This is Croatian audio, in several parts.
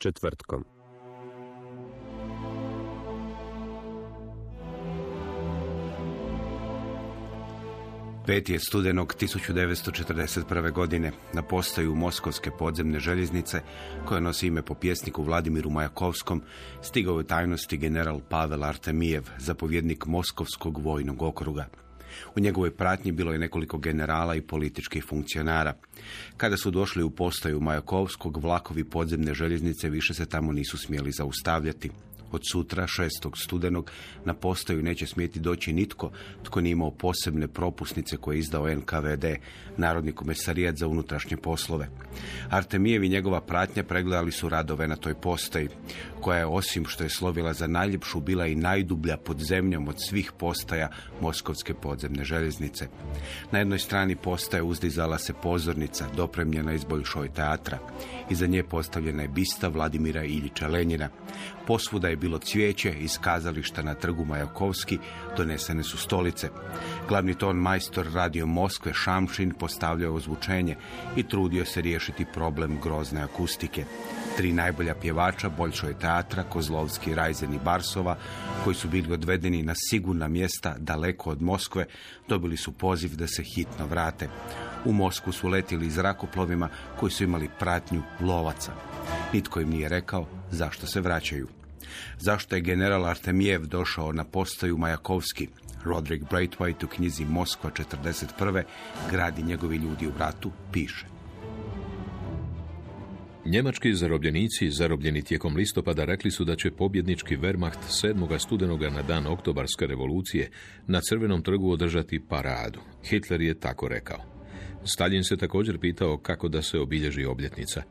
Četvrtkom. Peti je studenog 1941. godine na postaju Moskovske podzemne željeznice, koja nosi ime po pjesniku Vladimiru Majakovskom, stigao je tajnosti general Pavel Artemijev, zapovjednik Moskovskog vojnog okruga. U njegovoj pratnji bilo je nekoliko generala i političkih funkcionara. Kada su došli u postaju Majakovskog, vlakovi podzemne željeznice više se tamo nisu smjeli zaustavljati. Od sutra, 6. studenog, na postaju neće smjeti doći nitko tko nije imao posebne propusnice koje je izdao NKVD, Narodni komesarijat za unutrašnje poslove. Artemijev i njegova pratnja pregledali su radove na toj postaji, koja je osim što je slovila za najljepšu bila i najdublja pod zemljom od svih postaja Moskovske podzemne željeznice. Na jednoj strani postaje uzdizala se pozornica, dopremljena iz Boljšoj teatra. Iza nje postavljena je bista Vladimira Iljiča Lenjina. Posvuda je bilo cvijeće, iz kazališta na trgu Majakovski donesene su stolice. Glavni ton majstor radio Moskve Šamšin postavljao ozvučenje i trudio se riješiti problem grozne akustike. Tri najbolja pjevača Boljšoj teatra, Kozlovski, Rajzen i Barsova, koji su bili odvedeni na sigurna mjesta daleko od Moskve, dobili su poziv da se hitno vrate. U Mosku su letili zrakoplovima koji su imali pratnju lovaca. Nitko im nije rekao zašto se vraćaju. Zašto je general Artemijev došao na postaju Majakovski? Roderick Braithwaite u knjizi Moskva 41. gradi njegovi ljudi u ratu piše. Njemački zarobljenici, zarobljeni tijekom listopada, rekli su da će pobjednički Wehrmacht 7. studenoga na dan oktobarske revolucije na Crvenom trgu održati paradu. Hitler je tako rekao. Stalin se također pitao kako da se obilježi obljetnica.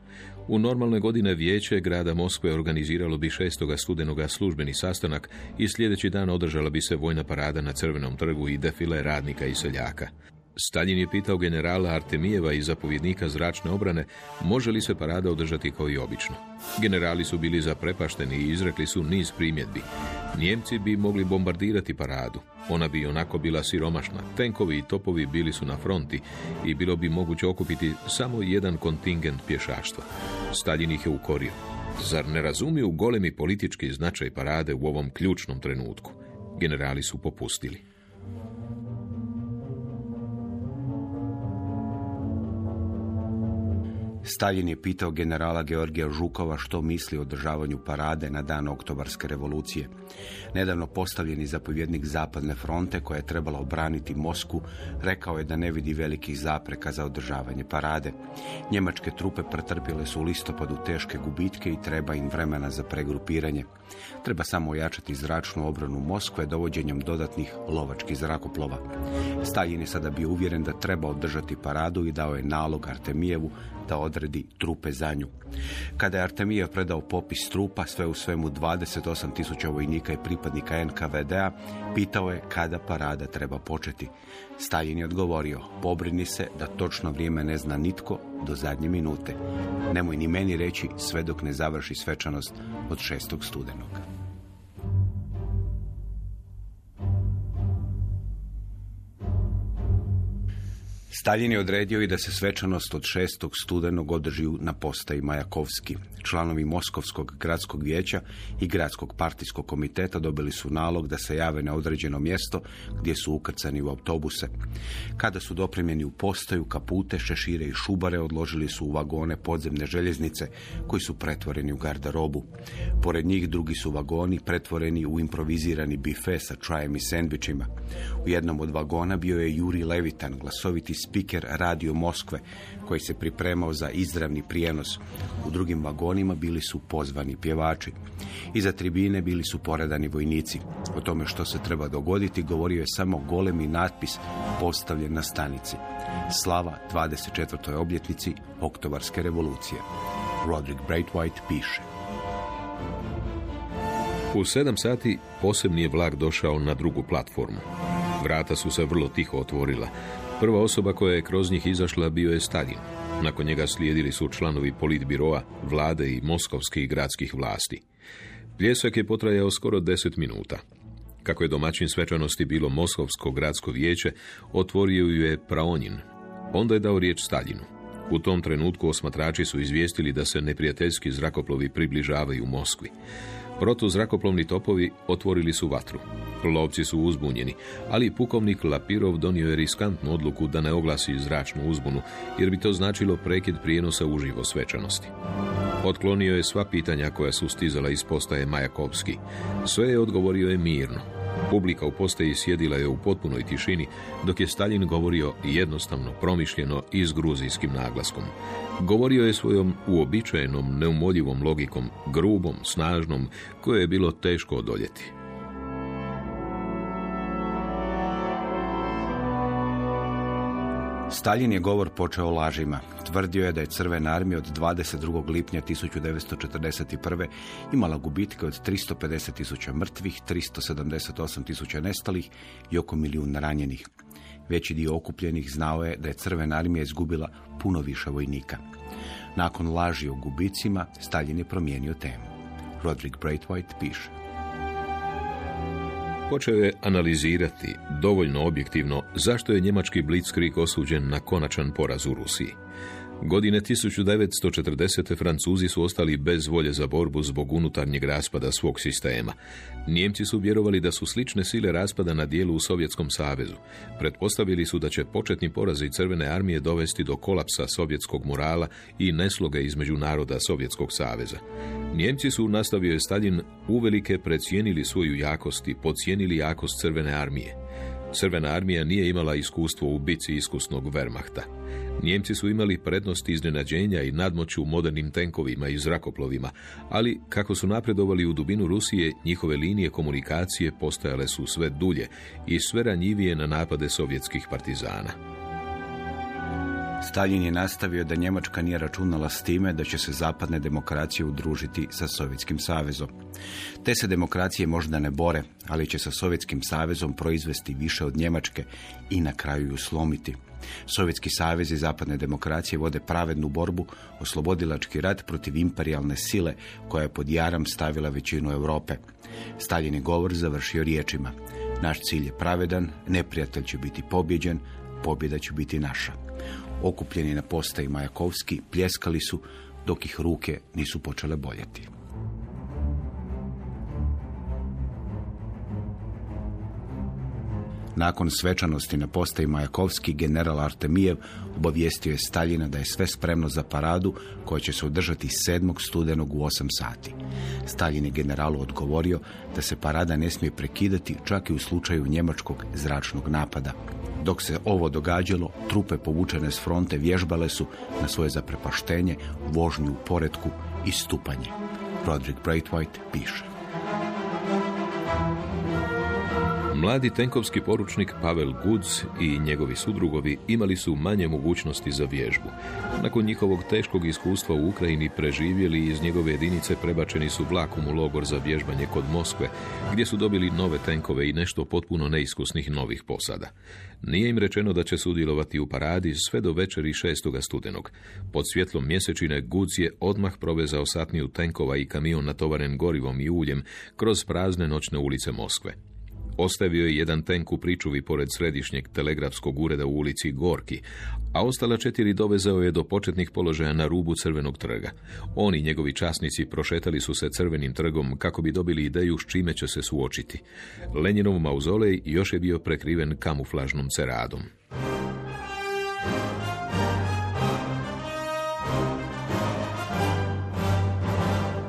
U normalne godine vijeće grada Moskve organiziralo bi 6. studenoga službeni sastanak i sljedeći dan održala bi se vojna parada na Crvenom trgu i defile radnika i seljaka. Stalin je pitao generala Artemijeva i zapovjednika zračne obrane može li se parada održati kao i obično. Generali su bili zaprepašteni i izrekli su niz primjedbi. Njemci bi mogli bombardirati paradu. Ona bi onako bila siromašna. Tenkovi i topovi bili su na fronti i bilo bi moguće okupiti samo jedan kontingent pješaštva. Stalin ih je ukorio. Zar ne razumiju golemi politički značaj parade u ovom ključnom trenutku? Generali su popustili. Stalin je pitao generala Georgija Žukova što misli o održavanju parade na dan oktobarske revolucije. Nedavno postavljeni zapovjednik Zapadne fronte koja je trebala obraniti Mosku rekao je da ne vidi velikih zapreka za održavanje parade. Njemačke trupe pretrpjele su u listopadu teške gubitke i treba im vremena za pregrupiranje. Treba samo ojačati zračnu obranu Moskve dovođenjem dodatnih lovačkih zrakoplova. Stalin je sada bio uvjeren da treba održati paradu i dao je nalog Artemijevu da odredi trupe za nju. Kada je Artemijev predao popis trupa, sve u svemu 28 tisuća vojnika i pripadnika NKVD-a, pitao je kada parada treba početi. Stalin je odgovorio, pobrini se da točno vrijeme ne zna nitko do zadnje minute. Nemoj ni meni reći sve dok ne završi svečanost od 6. studenog. Stalin je odredio i da se svečanost od 6. studenog održi na postaji Majakovski. Članovi Moskovskog gradskog vijeća i gradskog partijskog komiteta dobili su nalog da se jave na određeno mjesto gdje su ukrcani u autobuse. Kada su dopremljeni u postaju, kapute, šešire i šubare odložili su u vagone podzemne željeznice koji su pretvoreni u garderobu. Pored njih drugi su vagoni pretvoreni u improvizirani bife sa čajem i sendvičima. U jednom od vagona bio je Juri Levitan, glasoviti spiker Radio Moskve, koji se pripremao za izravni prijenos. U drugim vagonima bili su pozvani pjevači. Iza tribine bili su poredani vojnici. O tome što se treba dogoditi govorio je samo golemi natpis postavljen na stanici. Slava 24. obljetnici Oktobarske revolucije. Roderick Braithwaite piše. U sedam sati posebni je vlak došao na drugu platformu. Vrata su se vrlo tiho otvorila. Prva osoba koja je kroz njih izašla bio je Stalin. Nakon njega slijedili su članovi politbiroa, vlade i moskovskih gradskih vlasti. Pljesak je potrajao skoro deset minuta. Kako je domaćin svečanosti bilo Moskovsko gradsko vijeće, otvorio ju je Praonin. Onda je dao riječ Staljinu. U tom trenutku osmatrači su izvijestili da se neprijateljski zrakoplovi približavaju Moskvi. Protuzrakoplovni topovi otvorili su vatru. Lovci su uzbunjeni, ali pukovnik Lapirov donio je riskantnu odluku da ne oglasi zračnu uzbunu, jer bi to značilo prekid prijenosa uživo svečanosti. Otklonio je sva pitanja koja su stizala iz postaje Majakovski. Sve je odgovorio je mirno. Publika u postaji sjedila je u potpunoj tišini, dok je Stalin govorio jednostavno, promišljeno i s gruzijskim naglaskom. Govorio je svojom uobičajenom, neumoljivom logikom, grubom, snažnom, koje je bilo teško odoljeti. Stalin je govor počeo lažima. Tvrdio je da je Crvena armija od 22. lipnja 1941. imala gubitke od 350 tisuća mrtvih, 378 tisuća nestalih i oko milijun ranjenih. Veći dio okupljenih znao je da je Crvena armija izgubila puno više vojnika. Nakon laži o gubicima, Stalin je promijenio temu. Roderick Braithwaite piše. Počeo je analizirati, dovoljno objektivno, zašto je njemački blitzkrieg osuđen na konačan poraz u Rusiji. Godine 1940. Francuzi su ostali bez volje za borbu zbog unutarnjeg raspada svog sistema. Njemci su vjerovali da su slične sile raspada na dijelu u Sovjetskom savezu. Pretpostavili su da će početni porazi Crvene armije dovesti do kolapsa sovjetskog morala i nesloge između naroda Sovjetskog saveza. Njemci su, nastavio je Stalin, uvelike precijenili svoju jakost i pocijenili jakost Crvene armije. Crvena armija nije imala iskustvo u bici iskusnog Wehrmachta. Njemci su imali prednost iznenađenja i nadmoću u modernim tenkovima i zrakoplovima, ali kako su napredovali u dubinu Rusije, njihove linije komunikacije postajale su sve dulje i sve ranjivije na napade sovjetskih partizana. Stalin je nastavio da Njemačka nije računala s time da će se zapadne demokracije udružiti sa Sovjetskim savezom. Te se demokracije možda ne bore, ali će sa Sovjetskim savezom proizvesti više od Njemačke i na kraju ju slomiti. Sovjetski savez i zapadne demokracije vode pravednu borbu, oslobodilački rat protiv imperialne sile koja je pod jaram stavila većinu Europe. Stalin je govor završio riječima. Naš cilj je pravedan, neprijatelj će biti pobjeđen, pobjeda će biti naša. Okupljeni na postaji Majakovski pljeskali su dok ih ruke nisu počele boljeti. Nakon svečanosti na postaji Majakovski, general Artemijev obavijestio je Staljina da je sve spremno za paradu koja će se održati 7. studenog u 8 sati. Stalin je generalu odgovorio da se parada ne smije prekidati čak i u slučaju njemačkog zračnog napada. Dok se ovo događalo, trupe povučene s fronte vježbale su na svoje zaprepaštenje, vožnju u poretku i stupanje. Roderick Braithwaite piše. Mladi tenkovski poručnik Pavel Guds i njegovi sudrugovi imali su manje mogućnosti za vježbu. Nakon njihovog teškog iskustva u Ukrajini preživjeli i iz njegove jedinice prebačeni su vlakom u logor za vježbanje kod Moskve, gdje su dobili nove tenkove i nešto potpuno neiskusnih novih posada. Nije im rečeno da će sudjelovati u paradi sve do večeri 6. studenog. Pod svjetlom mjesečine Guds je odmah provezao satniju tenkova i kamion natovaren gorivom i uljem kroz prazne noćne ulice Moskve. Ostavio je jedan tenk u pričuvi pored središnjeg telegrafskog ureda u ulici Gorki, a ostala četiri dovezao je do početnih položaja na rubu Crvenog trga. Oni i njegovi časnici prošetali su se Crvenim trgom kako bi dobili ideju s čime će se suočiti. Lenjinov mauzolej još je bio prekriven kamuflažnom ceradom.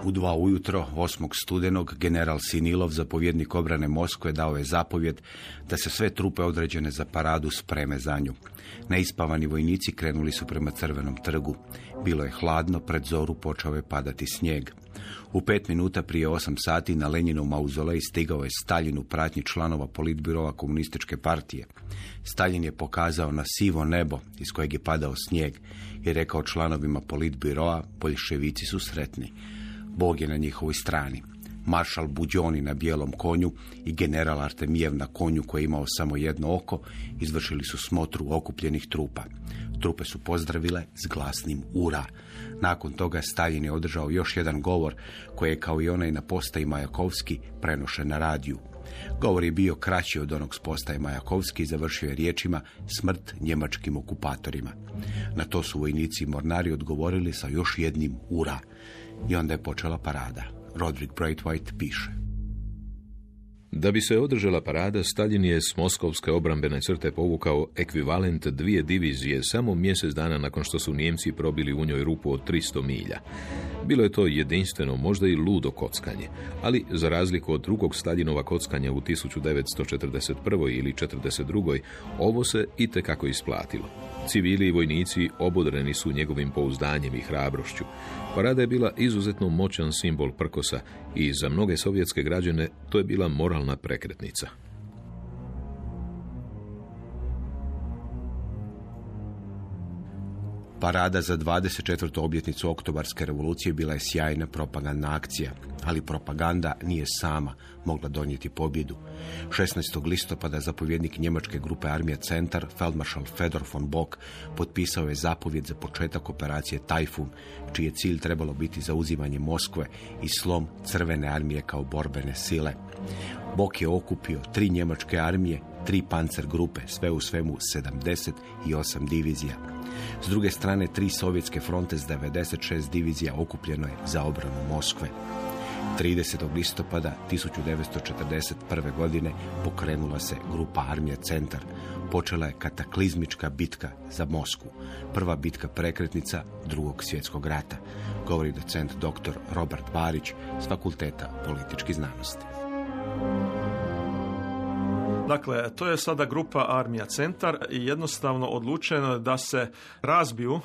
U dva ujutro, 8. studenog, general Sinilov, zapovjednik obrane Moskve, dao je zapovjed da se sve trupe određene za paradu spreme za nju. Neispavani vojnici krenuli su prema crvenom trgu. Bilo je hladno, pred zoru počeo je padati snijeg. U pet minuta prije osam sati na Lenjinu mauzolej stigao je Stalin u pratnji članova politbirova komunističke partije. Stalin je pokazao na sivo nebo iz kojeg je padao snijeg i rekao članovima politbiroa, boljševici su sretni. Bog je na njihovoj strani. Maršal Buđoni na bijelom konju i general Artemijev na konju koji je imao samo jedno oko izvršili su smotru okupljenih trupa. Trupe su pozdravile s glasnim ura. Nakon toga Stalin je održao još jedan govor koji je kao i onaj na postaji Majakovski prenošen na radiju. Govor je bio kraći od onog s postaje Majakovski i završio je riječima smrt njemačkim okupatorima. Na to su vojnici i mornari odgovorili sa još jednim ura. I onda je počela parada. Roderick Braithwaite piše. Da bi se održala parada, Stalin je s moskovske obrambene crte povukao ekvivalent dvije divizije samo mjesec dana nakon što su Nijemci probili u njoj rupu od 300 milja. Bilo je to jedinstveno, možda i ludo kockanje, ali za razliku od drugog Staljinova kockanja u 1941. ili 1942. ovo se i tekako isplatilo. Civili i vojnici obodreni su njegovim pouzdanjem i hrabrošću. Parada je bila izuzetno moćan simbol prkosa i za mnoge sovjetske građane to je bila moralna prekretnica. Parada za 24. obljetnicu oktobarske revolucije bila je sjajna propagandna akcija, ali propaganda nije sama mogla donijeti pobjedu. 16. listopada zapovjednik njemačke grupe armija Centar, feldmaršal Fedor von Bock, potpisao je zapovjed za početak operacije Tajfun, čiji je cilj trebalo biti zauzimanje Moskve i slom crvene armije kao borbene sile. Bok je okupio tri njemačke armije, tri pancer grupe, sve u svemu 78 divizija. S druge strane, tri sovjetske fronte s 96 divizija okupljeno je za obranu Moskve. 30. listopada 1941. godine pokrenula se grupa Armija Centar. Počela je kataklizmička bitka za Moskvu. Prva bitka prekretnica drugog svjetskog rata. Govori docent dr. Robert Barić s Fakulteta političkih znanosti. Dakle, to je sada grupa Armija Centar i jednostavno odlučeno je da se razbiju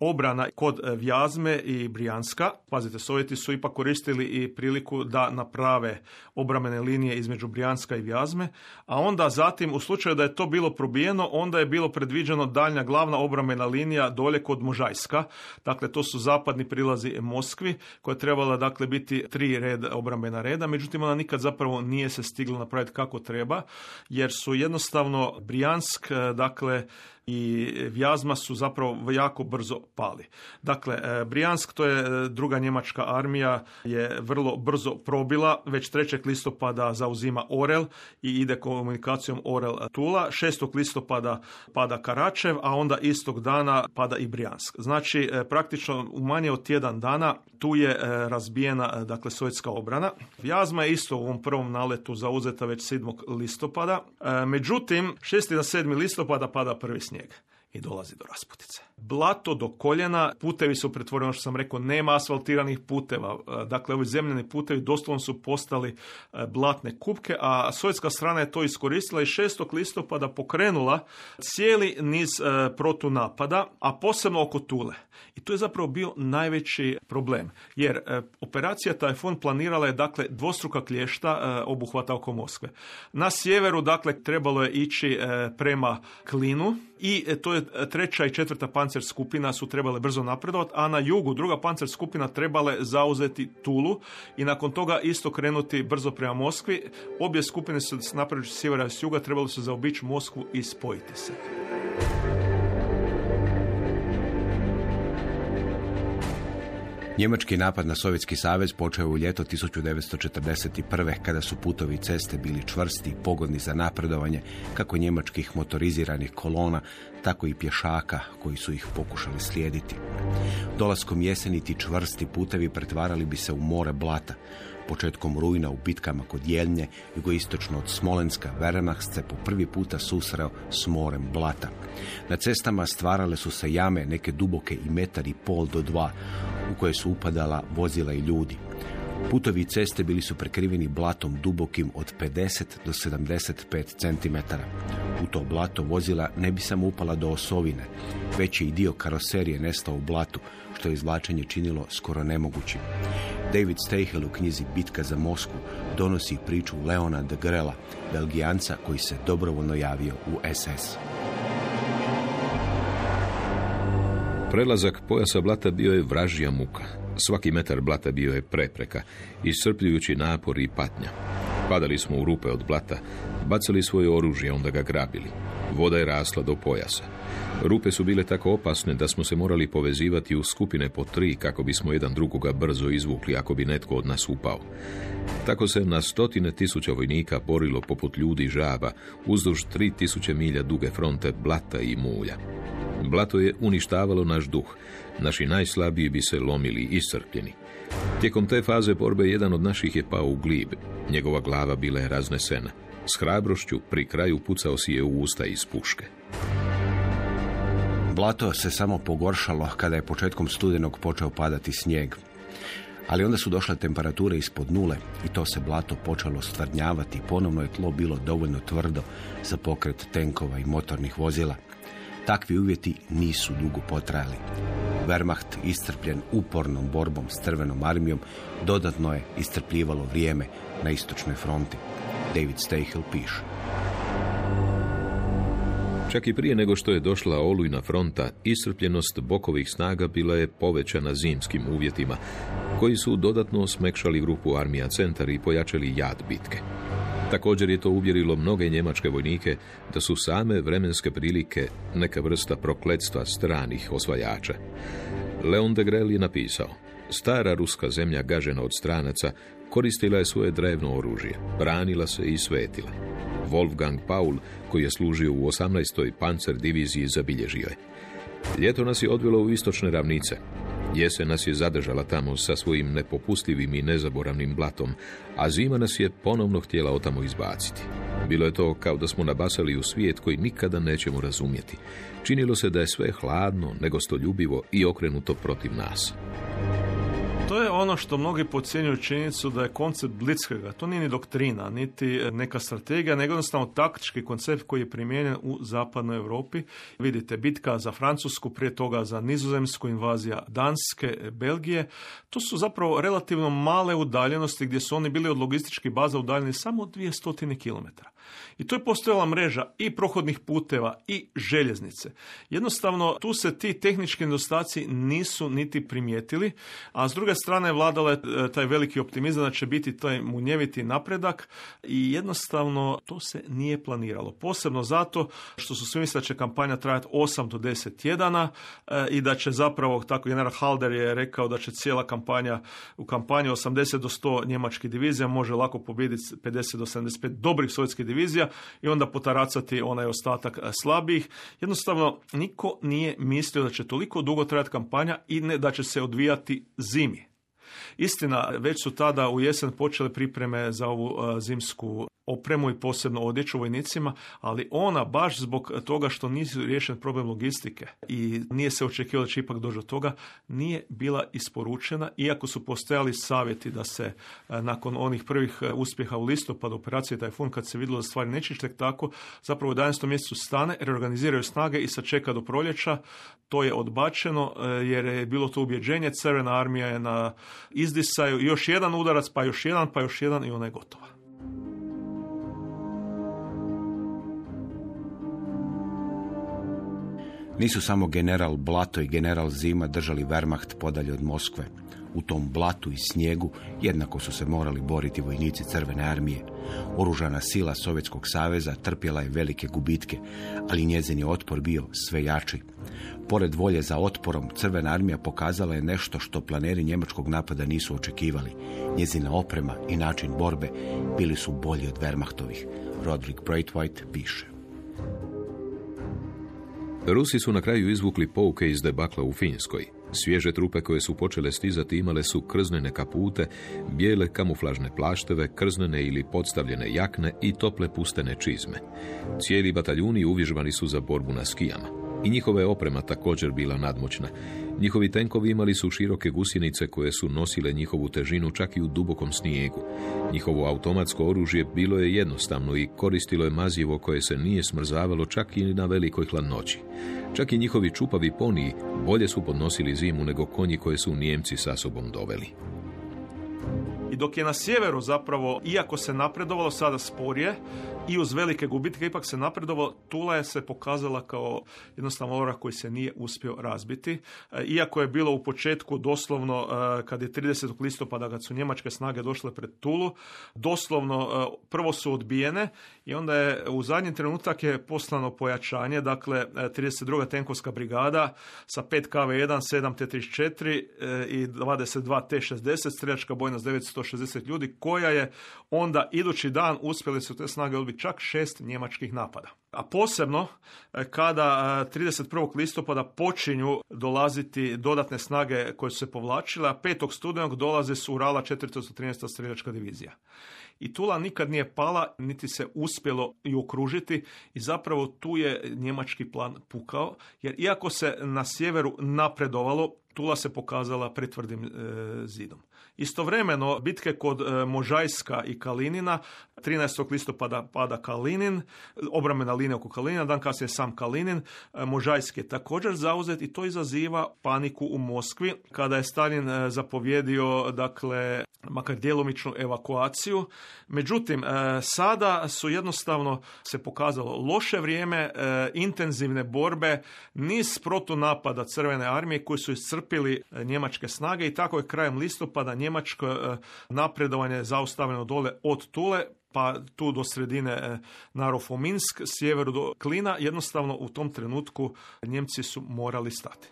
obrana kod e, Vjazme i Brijanska. Pazite, Sovjeti su ipak koristili i priliku da naprave obramene linije između Brijanska i Vjazme, a onda zatim u slučaju da je to bilo probijeno, onda je bilo predviđeno daljnja glavna obramena linija dolje kod Možajska. Dakle, to su zapadni prilazi Moskvi, koja je trebala dakle biti tri red obrambena reda, međutim ona nikad zapravo nije se stigla napraviti kako treba, jer su jednostavno Brijansk, e, dakle, i Vjazma su zapravo jako brzo pali. Dakle, e, Brijansk, to je e, druga njemačka armija, je vrlo brzo probila, već 3. listopada zauzima Orel i ide komunikacijom Orel-Tula. 6. listopada pada Karačev, a onda istog dana pada i Brijansk. Znači, e, praktično u manje od tjedan dana tu je razbijena dakle, sovjetska obrana. Vjazma je isto u ovom prvom naletu zauzeta već 7. listopada. Međutim, 6. na 7. listopada pada prvi snijeg snijeg i dolazi do rasputice. Blato do koljena, putevi su pretvoreni, ono što sam rekao, nema asfaltiranih puteva. E, dakle, ovi zemljani putevi doslovno su postali e, blatne kupke, a sovjetska strana je to iskoristila i 6. listopada pokrenula cijeli niz e, protunapada, a posebno oko Tule. I tu je zapravo bio najveći problem, jer operacija Tajfun planirala je dakle dvostruka klješta obuhvata oko Moskve. Na sjeveru, dakle, trebalo je ići prema Klinu i to je treća i četvrta pancer skupina su trebale brzo napredovati, a na jugu druga pancer skupina trebale zauzeti Tulu i nakon toga isto krenuti brzo prema Moskvi. Obje skupine su napravili sjevera i juga, trebali su zaobići Moskvu i spojiti se. Njemački napad na Sovjetski savez počeo u ljeto 1941. kada su putovi ceste bili čvrsti i pogodni za napredovanje kako njemačkih motoriziranih kolona, tako i pješaka koji su ih pokušali slijediti. Dolaskom jeseni ti čvrsti putevi pretvarali bi se u more blata. Početkom rujna u bitkama kod Jelnje, jugoistočno od Smolenska, Wehrmacht se po prvi puta susreo s morem blata. Na cestama stvarale su se jame, neke duboke i metar i pol do dva, u koje su upadala vozila i ljudi. Putovi i ceste bili su prekriveni blatom dubokim od 50 do 75 cm. U to blato vozila ne bi samo upala do osovine, već je i dio karoserije nestao u blatu, što je izvlačenje činilo skoro nemogućim. David Steichel u knjizi Bitka za Mosku donosi priču Leona de Grela, belgijanca koji se dobrovoljno javio u SS. Prelazak pojasa blata bio je vražija muka. Svaki metar blata bio je prepreka, iscrpljujući napor i patnja. Padali smo u rupe od blata, bacali svoje oružje, onda ga grabili. Voda je rasla do pojasa. Rupe su bile tako opasne da smo se morali povezivati u skupine po tri kako bismo jedan drugoga brzo izvukli ako bi netko od nas upao. Tako se na stotine tisuća vojnika borilo poput ljudi žaba uzduž tri tisuće milja duge fronte blata i mulja. Blato je uništavalo naš duh. Naši najslabiji bi se lomili iscrpljeni. Tijekom te faze borbe jedan od naših je pao u glib. Njegova glava bila je raznesena. S hrabrošću pri kraju pucao si je u usta iz puške. Blato se samo pogoršalo kada je početkom studenog počeo padati snijeg. Ali onda su došle temperature ispod nule i to se blato počelo stvrdnjavati. Ponovno je tlo bilo dovoljno tvrdo za pokret tenkova i motornih vozila. Takvi uvjeti nisu dugo potrajali. Wehrmacht, iscrpljen upornom borbom s crvenom armijom, dodatno je iscrpljivalo vrijeme na istočnoj fronti. David Steichel piše. Čak i prije nego što je došla olujna fronta, iscrpljenost bokovih snaga bila je povećana zimskim uvjetima, koji su dodatno smekšali grupu armija centar i pojačali jad bitke. Također je to uvjerilo mnoge njemačke vojnike da su same vremenske prilike neka vrsta prokletstva stranih osvajača. Leon de Grel je napisao, stara ruska zemlja gažena od stranaca koristila je svoje drevno oružje, branila se i svetila. Wolfgang Paul, koji je služio u 18. pancer diviziji, zabilježio je. Ljeto nas je odvelo u istočne ravnice. Jesen nas je zadržala tamo sa svojim nepopustljivim i nezaboravnim blatom, a zima nas je ponovno htjela otamo izbaciti. Bilo je to kao da smo nabasali u svijet koji nikada nećemo razumjeti. Činilo se da je sve hladno, negostoljubivo i okrenuto protiv nas. To je ono što mnogi podcjenjuju činjenicu da je koncept Blitzkriega, to nije ni doktrina, niti neka strategija, nego jednostavno taktički koncept koji je primijenjen u zapadnoj Europi. Vidite, bitka za Francusku, prije toga za nizozemsku, invazija Danske, Belgije. To su zapravo relativno male udaljenosti gdje su oni bili od logističkih baza udaljeni samo 200 km. I tu je postojala mreža i prohodnih puteva i željeznice. Jednostavno, tu se ti tehnički nedostaci nisu niti primijetili, a s druge strane vladala je e, taj veliki optimizam da će biti taj munjeviti napredak i jednostavno to se nije planiralo. Posebno zato što su svi mislili da će kampanja trajati 8 do 10 tjedana e, i da će zapravo, tako general Halder je rekao da će cijela kampanja, u kampanji 80 do 100 njemačkih divizija može lako pobijediti 50 do 75 dobrih sovjetskih divizija i onda potaracati onaj ostatak e, slabijih. Jednostavno, niko nije mislio da će toliko dugo trajati kampanja i ne da će se odvijati zimi. Istina, već su tada u jesen počele pripreme za ovu e, zimsku opremu i posebno odjeću vojnicima, ali ona baš zbog toga što nisu riješen problem logistike i nije se očekivalo da će ipak doći do toga, nije bila isporučena, iako su postojali savjeti da se e, nakon onih prvih e, uspjeha u listopadu operacije Tajfun, kad se vidjelo da stvari neće tek tako, zapravo u 11. mjesecu stane, reorganiziraju snage i sačeka do proljeća. To je odbačeno e, jer je bilo to ubjeđenje, crvena armija je na izdisaju, još jedan udarac, pa još jedan, pa još jedan i ona je gotova. Nisu samo general Blato i general Zima držali Wehrmacht podalje od Moskve. U tom blatu i snijegu jednako su se morali boriti vojnici Crvene armije. Oružana sila Sovjetskog saveza trpjela je velike gubitke, ali njezin je otpor bio sve jači. Pored volje za otporom, Crvena armija pokazala je nešto što planeri njemačkog napada nisu očekivali. Njezina oprema i način borbe bili su bolji od Wehrmachtovih. Roderick Braithwaite piše. Rusi su na kraju izvukli pouke iz debakla u Finskoj. Svježe trupe koje su počele stizati imale su krznene kapute, bijele kamuflažne plašteve, krznene ili podstavljene jakne i tople pustene čizme. Cijeli bataljuni uvježbani su za borbu na skijama. I njihova je oprema također bila nadmoćna. Njihovi tenkovi imali su široke gusjenice koje su nosile njihovu težinu čak i u dubokom snijegu. Njihovo automatsko oružje bilo je jednostavno i koristilo je mazivo koje se nije smrzavalo čak i na velikoj hladnoći. Čak i njihovi čupavi poniji bolje su podnosili zimu nego konji koje su Nijemci sa sobom doveli. I dok je na sjeveru zapravo, iako se napredovalo sada sporije i uz velike gubitke, ipak se napredovalo, Tula je se pokazala kao jednostavno ora koji se nije uspio razbiti. E, Iako je bilo u početku doslovno, e, kad je 30. listopada, kad su njemačke snage došle pred Tulu, doslovno e, prvo su odbijene i onda je u zadnji trenutak je poslano pojačanje, dakle 32. tenkovska brigada sa 5 KV1, 7 T-34 i 22 T-60, streljačka bojna s 960 ljudi, koja je onda idući dan uspjeli su te snage odbiti čak šest njemačkih napada. A posebno e, kada e, 31. listopada počinju dolaziti dodatne snage koje su se povlačile, a 5. studenog dolaze su Urala 413. streljačka divizija. I Tula nikad nije pala, niti se uspjelo i okružiti i zapravo tu je njemački plan pukao, jer iako se na sjeveru napredovalo, Tula se pokazala pretvrdim e, zidom. Istovremeno, bitke kod e, Možajska i Kalinina, 13. listopada pada Kalinin, obramena linija oko Kalinina, dan kasnije sam Kalinin, e, Možajski je također zauzet i to izaziva paniku u Moskvi, kada je Stalin e, zapovjedio, dakle, makar djelomičnu evakuaciju. Međutim, e, sada su jednostavno se pokazalo loše vrijeme, intenzivne borbe, niz protunapada Crvene armije koji su iscrpili njemačke snage i tako je krajem listopada njemačko napredovanje zaustavljeno dole od Tule, pa tu do sredine e, Narofominsk, sjeveru do Klina, jednostavno u tom trenutku Njemci su morali stati.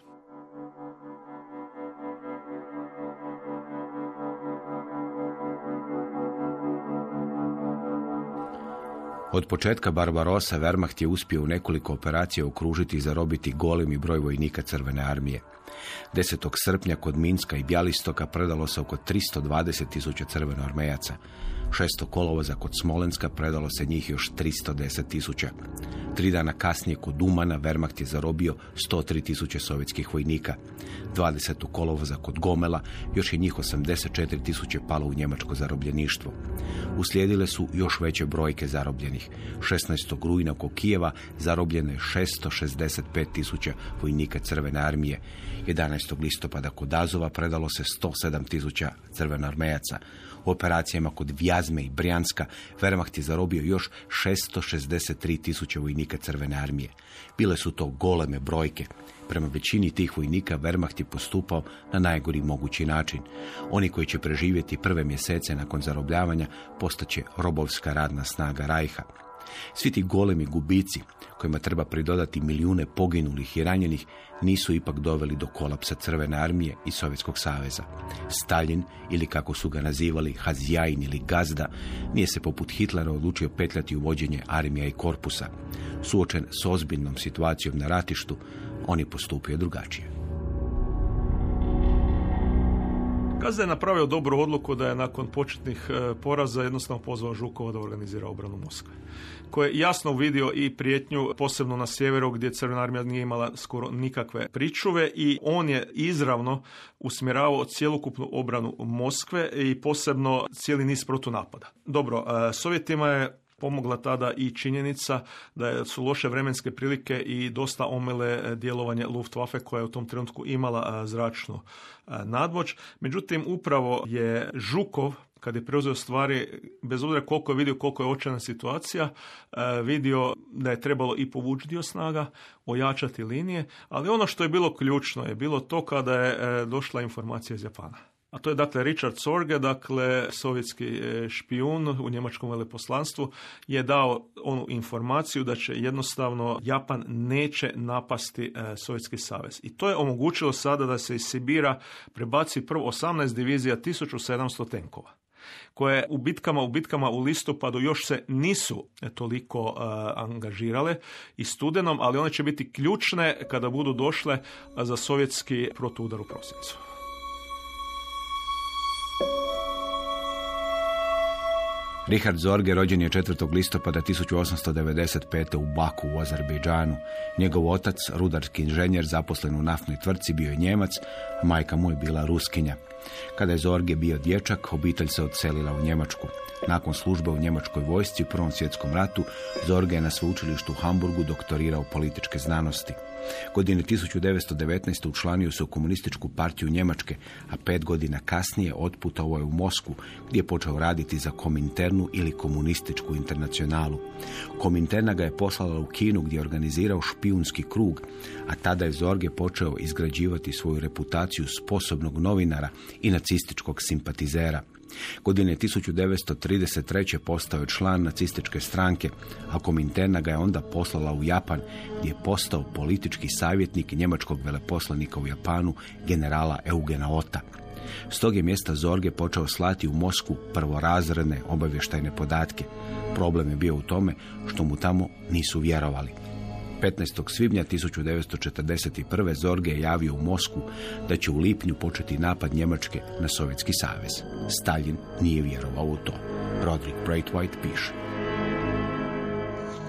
Od početka Barbarosa Wehrmacht je uspio u nekoliko operacija okružiti i zarobiti golemi broj vojnika Crvene armije. 10. srpnja kod Minska i Bjalistoka predalo se oko 320 tisuća crvenoarmejaca. 6. kolovoza kod Smolenska predalo se njih još 310 tisuća. Tri dana kasnije kod Umana Wehrmacht je zarobio 103 tisuće sovjetskih vojnika. 20. kolovoza kod Gomela još je njih 84 tisuće palo u njemačko zarobljeništvo. Uslijedile su još veće brojke zarobljenih. 16. rujna oko Kijeva zarobljeno je 665 tisuća vojnika Crvene armije. 11. listopada kod Azova predalo se 107 tisuća crvenoarmejaca. U operacijama kod Vjazme i Brijanska Wehrmacht je zarobio još 663 tisuće vojnika Crvene armije. Bile su to goleme brojke. Prema većini tih vojnika Wehrmacht je postupao na najgori mogući način. Oni koji će preživjeti prve mjesece nakon zarobljavanja postaće robovska radna snaga Rajha. Svi ti golemi gubici, kojima treba pridodati milijune poginulih i ranjenih, nisu ipak doveli do kolapsa Crvene armije i Sovjetskog saveza. Stalin, ili kako su ga nazivali Hazjajin ili Gazda, nije se poput Hitlera odlučio petljati u vođenje armija i korpusa. Suočen s ozbiljnom situacijom na ratištu, on je postupio drugačije. Gazda je napravio dobru odluku da je nakon početnih e, poraza jednostavno pozvao Žukova da organizira obranu Moskve. Koji je jasno uvidio i prijetnju, posebno na sjeveru gdje Crvena armija nije imala skoro nikakve pričuve i on je izravno usmjeravao cjelokupnu obranu Moskve i posebno cijeli niz protunapada. Dobro, e, Sovjetima je pomogla tada i činjenica da su loše vremenske prilike i dosta omele e, djelovanje Luftwaffe koja je u tom trenutku imala e, zračnu e, nadmoć. Međutim, upravo je Žukov kad je preuzeo stvari, bez obzira koliko je vidio koliko je očajna situacija, vidio da je trebalo i povući dio snaga, ojačati linije, ali ono što je bilo ključno je bilo to kada je došla informacija iz Japana. A to je dakle Richard Sorge, dakle sovjetski e, špijun u njemačkom veleposlanstvu, je dao onu informaciju da će jednostavno Japan neće napasti e, Sovjetski savez. I to je omogućilo sada da se iz Sibira prebaci prvo 18 divizija 1700 tenkova koje u bitkama u bitkama u listopadu još se nisu e, toliko angažirale i studenom, ali one će biti ključne kada budu došle za sovjetski protudar u prosincu. Richard Zorge rođen je 4. listopada 1895. u Baku u Azerbejdžanu. Njegov otac, rudarski inženjer zaposlen u naftnoj tvrtci, bio je Njemac, a majka mu je bila Ruskinja. Kada je Zorge bio dječak, obitelj se odselila u Njemačku. Nakon službe u njemačkoj vojsci u Prvom svjetskom ratu, Zorge je na sveučilištu u Hamburgu doktorirao političke znanosti. Godine 1919. učlanio se u komunističku partiju Njemačke, a pet godina kasnije otputovao je u Mosku, gdje je počeo raditi za Kominternu ili komunističku internacionalu. Kominterna ga je poslala u Kinu gdje je organizirao špijunski krug, a tada je Zorge počeo izgrađivati svoju reputaciju sposobnog novinara i nacističkog simpatizera. Godine 1933. postao je član nacističke stranke, a Kominterna ga je onda poslala u Japan, gdje je postao politički savjetnik njemačkog veleposlanika u Japanu, generala Eugena Ota. S tog je mjesta Zorge počeo slati u Mosku prvorazredne obavještajne podatke. Problem je bio u tome što mu tamo nisu vjerovali. 15. svibnja 1941. Zorge je javio u Mosku da će u lipnju početi napad Njemačke na Sovjetski savez. Stalin nije vjerovao u to. Roderick Braithwaite piše.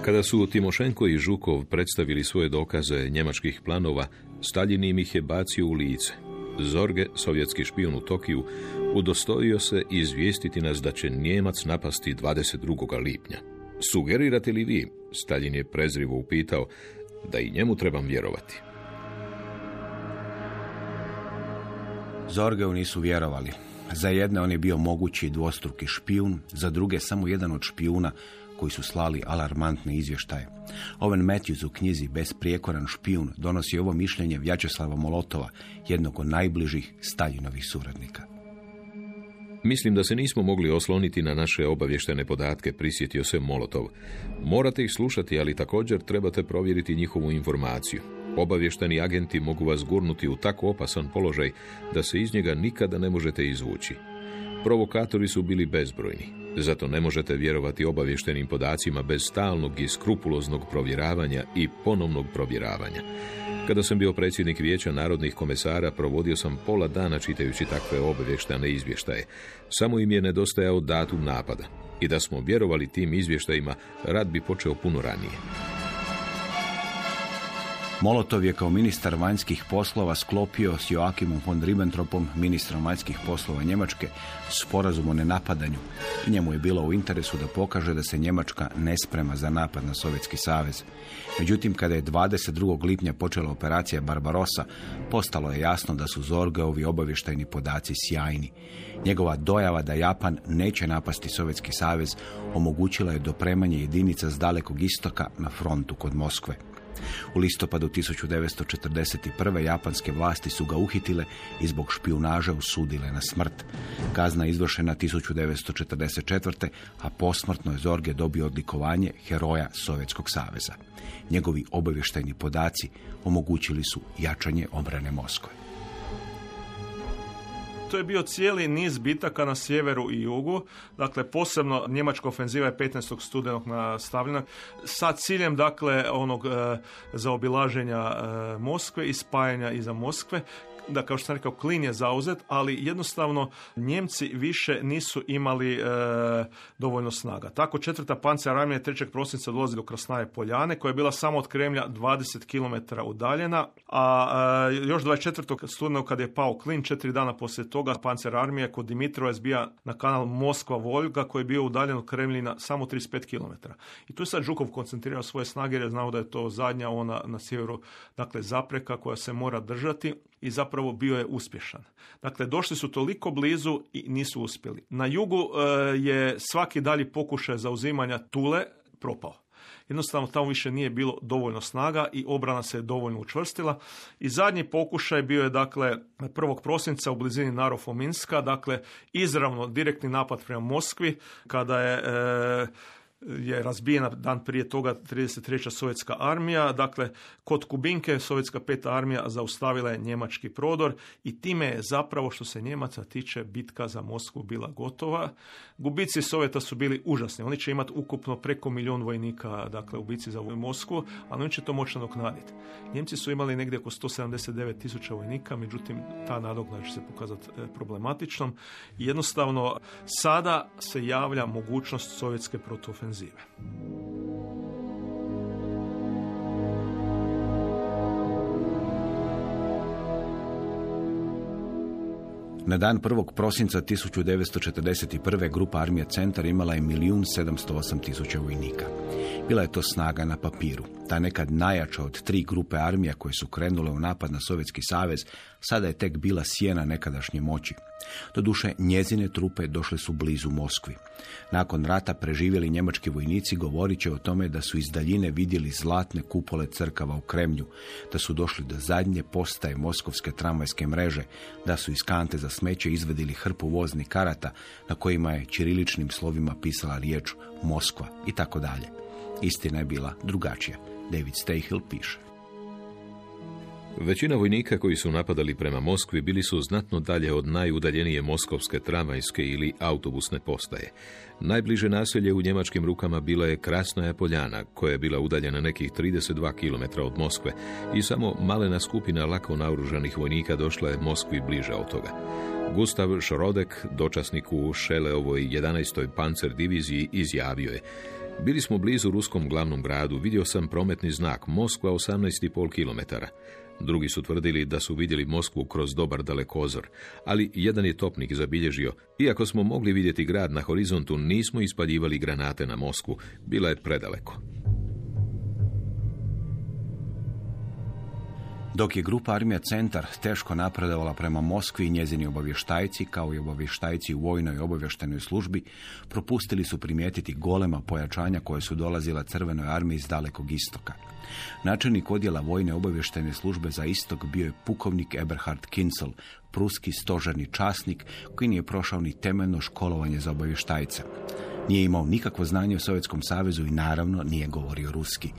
Kada su Timošenko i Žukov predstavili svoje dokaze njemačkih planova, Stalin im ih je bacio u lice. Zorge, sovjetski špijun u Tokiju, udostojio se izvijestiti nas da će Njemac napasti 22. lipnja. Sugerirate li vi, Stalin je prezrivo upitao, da i njemu trebam vjerovati? Zorgeu nisu vjerovali. Za jedne on je bio mogući dvostruki špijun, za druge samo jedan od špijuna koji su slali alarmantne izvještaje. Owen Matthews u knjizi Besprijekoran špijun donosi ovo mišljenje Vjačeslava Molotova, jednog od najbližih Stalinovih suradnika. Mislim da se nismo mogli osloniti na naše obavještene podatke, prisjetio se Molotov. Morate ih slušati, ali također trebate provjeriti njihovu informaciju. Obavješteni agenti mogu vas gurnuti u tako opasan položaj da se iz njega nikada ne možete izvući. Provokatori su bili bezbrojni, zato ne možete vjerovati obavještenim podacima bez stalnog i skrupuloznog provjeravanja i ponovnog provjeravanja. Kada sam bio predsjednik vijeća narodnih komesara, provodio sam pola dana čitajući takve obavještane izvještaje. Samo im je nedostajao datum napada. I da smo vjerovali tim izvještajima, rad bi počeo puno ranije. Molotov je kao ministar vanjskih poslova sklopio s Joakimom von Ribbentropom, ministrom vanjskih poslova Njemačke, sporazum o nenapadanju. Njemu je bilo u interesu da pokaže da se Njemačka ne sprema za napad na Sovjetski savez. Međutim, kada je 22. lipnja počela operacija Barbarossa, postalo je jasno da su Zorgeovi obavještajni podaci sjajni. Njegova dojava da Japan neće napasti Sovjetski savez omogućila je dopremanje jedinica s dalekog istoka na frontu kod Moskve. U listopadu 1941. japanske vlasti su ga uhitile i zbog špijunaža usudile na smrt. Kazna je izvršena 1944. a posmrtno je Zorge dobio odlikovanje heroja Sovjetskog saveza. Njegovi obavještajni podaci omogućili su jačanje obrane Moskve. To je bio cijeli niz bitaka na sjeveru i jugu, dakle posebno njemačka ofenziva je 15. studenog nastavljena sa ciljem dakle onog e, zaobilaženja e, Moskve i spajanja iza Moskve Da, kao što sam rekao, klin je zauzet, ali jednostavno Njemci više nisu imali e, dovoljno snaga. Tako četvrta pancer armija 3. prosinca dolazi do Krasnaje Poljane, koja je bila samo od Kremlja 20 km udaljena, a e, još 24. studenog kad je pao klin, četiri dana poslije toga pancer armija kod Dimitrova zbija na kanal Moskva-Volga, koji je bio udaljen od Kremljina samo 35 km. I tu je sad Žukov koncentrirao svoje snage jer je znao da je to zadnja ona na sjeveru, dakle zapreka koja se mora držati i zapravo bio je uspješan. Dakle, došli su toliko blizu i nisu uspjeli. Na jugu e, je svaki dalji pokušaj zauzimanja Tule propao. Jednostavno tamo više nije bilo dovoljno snaga i obrana se je dovoljno učvrstila. I zadnji pokušaj bio je dakle 1. prosinca u blizini Narofominska, dakle izravno direktni napad prema Moskvi kada je e, je razbijena dan prije toga 33. sovjetska armija. Dakle, kod Kubinke sovjetska peta armija zaustavila je njemački prodor i time je zapravo što se Njemaca tiče bitka za Moskvu bila gotova. Gubici Sovjeta su bili užasni. Oni će imati ukupno preko milijun vojnika dakle, u bici za Moskvu, ali oni će to moći nadoknaditi. Njemci su imali negdje oko 179 tisuća vojnika, međutim ta nadoknada će se pokazati e, problematičnom. Jednostavno sada se javlja mogućnost sovjetske protuofenzive ofenzive. Na dan 1. prosinca 1941. grupa armija Centar imala je milijun tisuća vojnika. Bila je to snaga na papiru. Ta nekad najjača od tri grupe armija koje su krenule u napad na Sovjetski savez, sada je tek bila sjena nekadašnje moći. Doduše, njezine trupe došle su blizu Moskvi. Nakon rata preživjeli njemački vojnici govorit će o tome da su iz daljine vidjeli zlatne kupole crkava u Kremlju, da su došli do zadnje postaje moskovske tramvajske mreže, da su iz kante za smeće izvedili hrpu voznih karata na kojima je čiriličnim slovima pisala riječ Moskva i tako dalje. Istina je bila drugačija. David Stayhill piše. Većina vojnika koji su napadali prema Moskvi bili su znatno dalje od najudaljenije moskovske tramvajske ili autobusne postaje. Najbliže naselje u njemačkim rukama bila je Krasnaja Poljana, koja je bila udaljena nekih 32 km od Moskve i samo malena skupina lako naoružanih vojnika došla je Moskvi bliže od toga. Gustav Šrodek, dočasnik u Šeleovoj 11. pancer diviziji, izjavio je bili smo blizu ruskom glavnom gradu, vidio sam prometni znak Moskva 18,5 km. Drugi su tvrdili da su vidjeli Moskvu kroz dobar dalekozor, ali jedan je topnik zabilježio, iako smo mogli vidjeti grad na horizontu, nismo ispaljivali granate na Moskvu, bila je predaleko. Dok je grupa armija Centar teško napredovala prema Moskvi njezini obavještajci, kao i obavještajci u vojnoj obavještajnoj službi, propustili su primijetiti golema pojačanja koje su dolazila crvenoj armiji iz dalekog istoka. Načelnik odjela vojne obavještajne službe za istok bio je pukovnik Eberhard Kinsel, pruski stožarni časnik koji nije prošao ni temeljno školovanje za obavještajca. Nije imao nikakvo znanje o Sovjetskom savezu i naravno nije govorio ruski.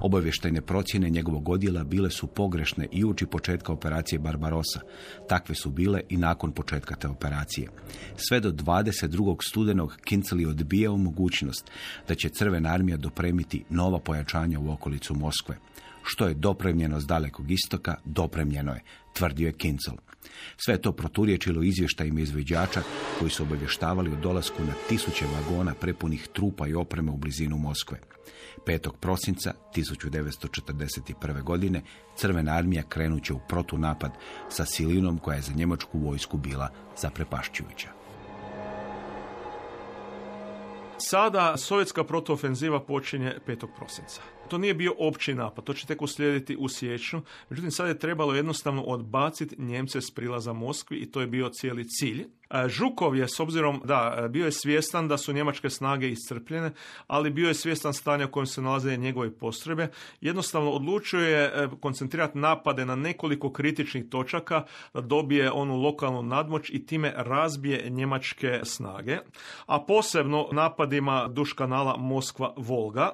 Obavještajne procjene njegovog odjela bile su pogrešne i uči početka operacije Barbarosa. Takve su bile i nakon početka te operacije. Sve do 22. studenog Kincel je odbijao mogućnost da će Crvena armija dopremiti nova pojačanja u okolicu Moskve. Što je dopremljeno s dalekog istoka, dopremljeno je, tvrdio je Kincel. Sve to proturječilo izvještajima izveđača koji su obavještavali o dolasku na tisuće vagona prepunih trupa i opreme u blizinu Moskve. 5. prosinca 1941. godine Crvena armija krenuće u protunapad sa silinom koja je za njemačku vojsku bila zaprepašćujuća. Sada sovjetska protuofenziva počinje 5. prosinca. To nije bio opći napad, to će tek uslijediti u siječnju. Međutim, sad je trebalo jednostavno odbaciti Njemce s prilaza Moskvi i to je bio cijeli cilj. E, Žukov je, s obzirom da, bio je svjestan da su njemačke snage iscrpljene, ali bio je svjestan stanja u kojem se nalaze njegove postrojbe. Jednostavno odlučio je e, koncentrirati napade na nekoliko kritičnih točaka, da dobije onu lokalnu nadmoć i time razbije njemačke snage. A posebno napadima duš kanala Moskva-Volga,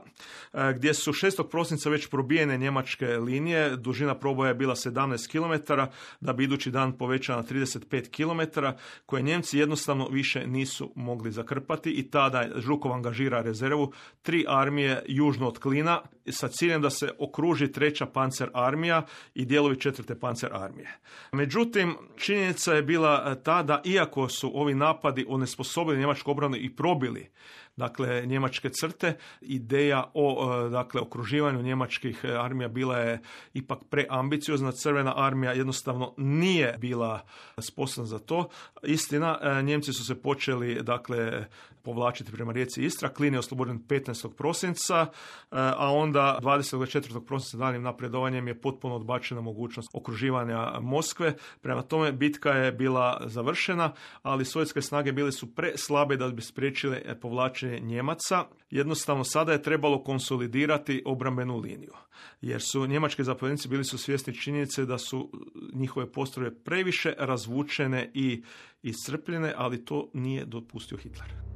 e, gdje su 6. prosinca već probijene njemačke linije, dužina proboja je bila 17 km, da bi idući dan povećana na 35 km, koje Njemci jednostavno više nisu mogli zakrpati i tada Žukov angažira rezervu tri armije južno od Klina sa ciljem da se okruži treća pancer armija i dijelovi četvrte pancer armije. Međutim, činjenica je bila ta da iako su ovi napadi onesposobili njemačku obranu i probili dakle njemačke crte. Ideja o e, dakle okruživanju njemačkih e, armija bila je ipak preambiciozna. Crvena armija jednostavno nije bila sposobna za to. Istina, e, Njemci su se počeli dakle povlačiti prema rijeci Istra. Klin je oslobođen 15. prosinca, a onda 24. prosinca danim napredovanjem je potpuno odbačena mogućnost okruživanja Moskve. Prema tome bitka je bila završena, ali sovjetske snage bile su preslabe da bi spriječile povlačenje Njemaca. Jednostavno sada je trebalo konsolidirati obrambenu liniju. Jer su njemački zapovjednici bili su svjesni činjenice da su njihove postroje previše razvučene i iscrpljene, ali to nije dopustio Hitler.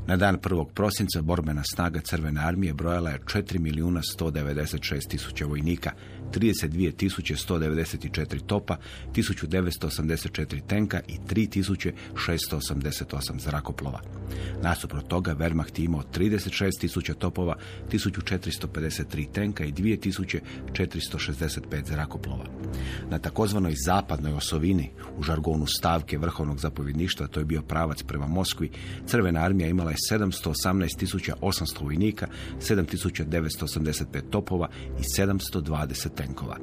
Na dan 1. prosinca borbena snaga Crvene armije brojala je 4 milijuna 196 tisuća vojnika, 32.194 topa, 1984 tenka i 3688 zrakoplova. Nasuprot toga Wehrmacht je imao 36.000 topova, 1453 tenka i 2465 zrakoplova. Na takozvanoj zapadnoj osovini, u žargonu stavke vrhovnog zapovjedništva, to je bio pravac prema Moskvi, Crvena armija imala je 718.800 vojnika, 7.985 topova i 720 tenkova.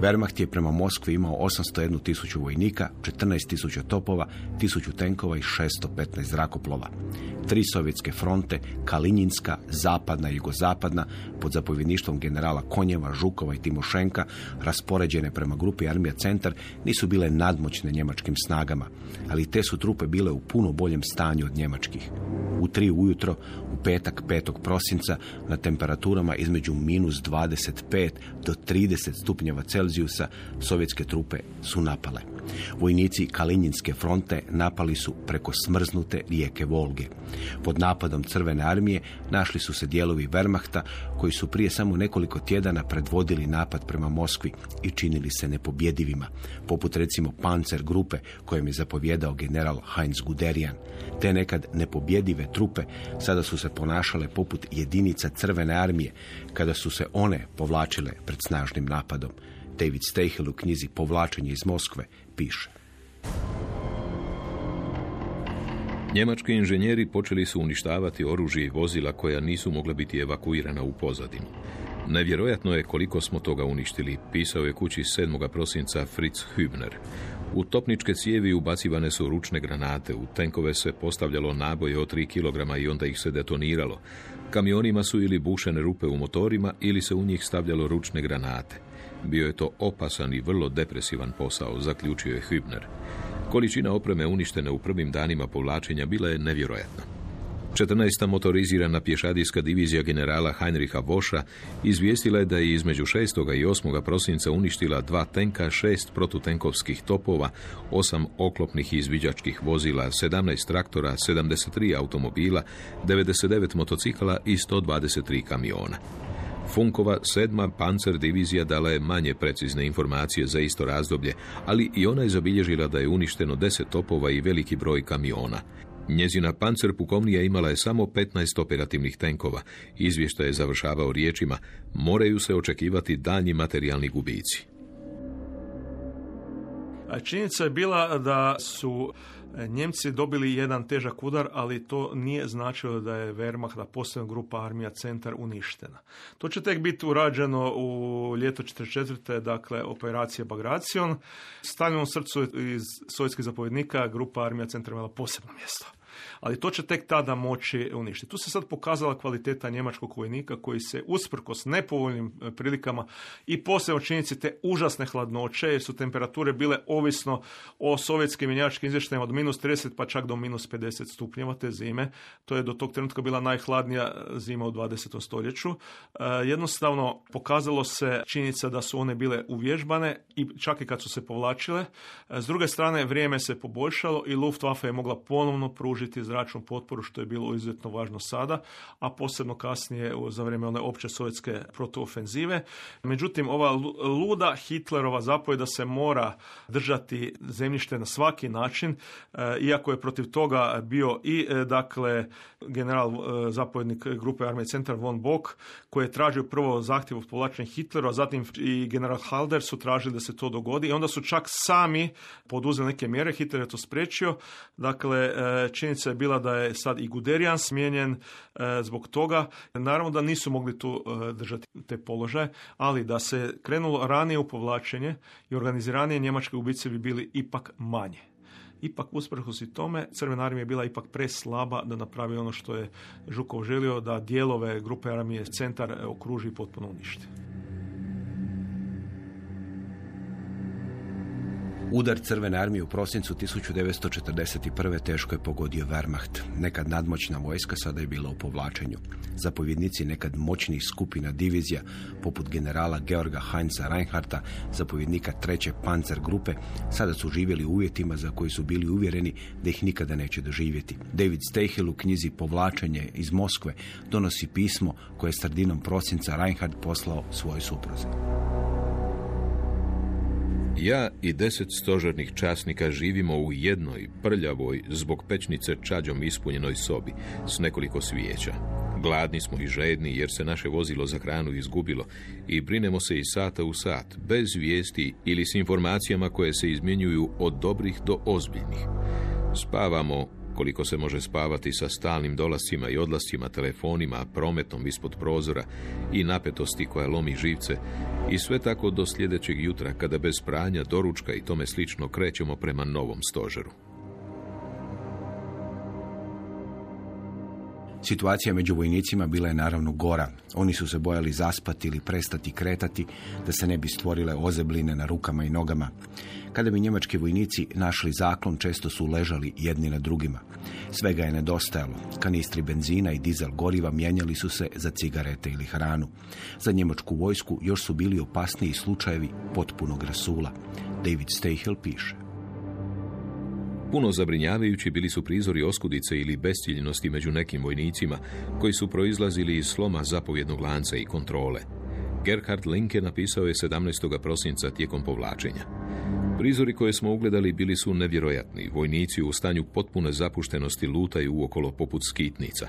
Wehrmacht je prema Moskvi imao 801 tisuću vojnika, 14 tisuća topova, 1000 tenkova i 615 zrakoplova. Tri sovjetske fronte, Kalinjinska, zapadna i jugozapadna, pod zapovjedništvom generala Konjeva, Žukova i Timošenka, raspoređene prema grupi Armija Centar, nisu bile nadmoćne njemačkim snagama, ali te su trupe bile u puno boljem stanju od njemačkih. U tri ujutro, u petak 5. prosinca, na temperaturama između minus 25 do 30 stupnjeva Celzijusa, sovjetske trupe su napale. Vojnici Kalinjinske fronte napali su preko smrznute rijeke Volge. Pod napadom Crvene armije našli su se dijelovi Wehrmachta koji su prije samo nekoliko tjedana predvodili napad prema Moskvi i činili se nepobjedivima, poput recimo Panzer grupe kojem je zapovjedao general Heinz Guderian. Te nekad nepobjedive trupe sada su se ponašale poput jedinica Crvene armije kada su se one povlačile pred snažnim napadom. David Stehel u knjizi Povlačenje iz Moskve piše. Njemački inženjeri počeli su uništavati oružje i vozila koja nisu mogla biti evakuirana u pozadinu. Nevjerojatno je koliko smo toga uništili, pisao je kući 7. prosinca Fritz Hübner. U topničke cijevi ubacivane su ručne granate, u tenkove se postavljalo naboje od 3 kg i onda ih se detoniralo. Kamionima su ili bušene rupe u motorima ili se u njih stavljalo ručne granate. Bio je to opasan i vrlo depresivan posao, zaključio je Hübner. Količina opreme uništene u prvim danima povlačenja bila je nevjerojatna. 14. motorizirana pješadijska divizija generala Heinricha Voša izvijestila je da je između 6. i 8. prosinca uništila dva tenka, šest protutenkovskih topova, osam oklopnih izviđačkih vozila, 17 traktora, 73 automobila, 99 motocikala i 123 kamiona. Funkova sedma pancer divizija dala je manje precizne informacije za isto razdoblje, ali i ona je zabilježila da je uništeno deset topova i veliki broj kamiona. Njezina pancer pukovnija imala je samo 15 operativnih tenkova. Izvještaj je završavao riječima, moraju se očekivati daljnji materijalni gubici. Činjenica je bila da su Njemci dobili jedan težak udar, ali to nije značilo da je Wehrmacht, da posebna grupa armija centar uništena. To će tek biti urađeno u ljeto 44. dakle operacija Bagracion. Stavljeno srcu iz sovjetskih zapovjednika grupa armija centar imala posebno mjesto ali to će tek tada moći uništiti. Tu se sad pokazala kvaliteta njemačkog vojnika koji se usprkos nepovoljnim e, prilikama i posebno činjenici te užasne hladnoće, jer su temperature bile ovisno o sovjetskim i njemačkim izvještajima od minus 30 pa čak do minus 50 stupnjeva te zime. To je do tog trenutka bila najhladnija zima u 20. stoljeću. E, jednostavno pokazalo se činjenica da su one bile uvježbane i čak i kad su se povlačile. E, s druge strane, vrijeme se poboljšalo i Luftwaffe je mogla ponovno pružiti pružiti zračnu potporu, što je bilo izuzetno važno sada, a posebno kasnije za vrijeme one opće sovjetske protuofenzive. Međutim, ova lu- luda Hitlerova zapovjed da se mora držati zemljište na svaki način, e, iako je protiv toga bio i e, dakle general e, zapovjednik grupe armije centar von Bock koji je tražio prvo zahtjev o povlačenju Hitlera, a zatim i general Halder su tražili da se to dogodi i onda su čak sami poduzeli neke mjere, Hitler je to spriječio. Dakle, e, činjenica je bila da je sad i Guderian smijenjen e, zbog toga. Naravno da nisu mogli tu e, držati te položaje, ali da se krenulo ranije u povlačenje i organiziranije njemačke ubice bi bili ipak manje. Ipak, usprkos tome, Crvena armija je bila ipak preslaba da napravi ono što je Žukov želio, da dijelove grupe armije centar okruži potpuno uništi. Udar Crvene armije u prosincu 1941. teško je pogodio Wehrmacht. Nekad nadmoćna vojska sada je bila u povlačenju. Zapovjednici nekad moćnih skupina divizija, poput generala Georga Heinza Reinharta, zapovjednika treće panzer grupe, sada su živjeli u uvjetima za koji su bili uvjereni da ih nikada neće doživjeti. David Steichel u knjizi Povlačenje iz Moskve donosi pismo koje je sredinom prosinca Reinhardt poslao svojoj supruzi. Ja i deset stožernih časnika živimo u jednoj prljavoj, zbog pečnice čađom ispunjenoj sobi s nekoliko svijeća. Gladni smo i žedni jer se naše vozilo za hranu izgubilo i brinemo se iz sata u sat, bez vijesti ili s informacijama koje se izmjenjuju od dobrih do ozbiljnih. Spavamo koliko se može spavati sa stalnim dolascima i odlascima, telefonima, prometom ispod prozora i napetosti koja lomi živce i sve tako do sljedećeg jutra kada bez pranja, doručka i tome slično krećemo prema novom stožeru. Situacija među vojnicima bila je naravno gora. Oni su se bojali zaspati ili prestati kretati da se ne bi stvorile ozebline na rukama i nogama. Kada bi njemački vojnici našli zaklon, često su ležali jedni na drugima. Svega je nedostajalo. Kanistri benzina i dizel goriva mijenjali su se za cigarete ili hranu. Za njemačku vojsku još su bili opasniji slučajevi potpunog rasula. David Steichel piše. Puno zabrinjavajući bili su prizori oskudice ili besciljnosti među nekim vojnicima koji su proizlazili iz sloma zapovjednog lanca i kontrole. Gerhard Linke napisao je 17. prosinca tijekom povlačenja. Prizori koje smo ugledali bili su nevjerojatni. Vojnici u stanju potpune zapuštenosti lutaju uokolo poput skitnica.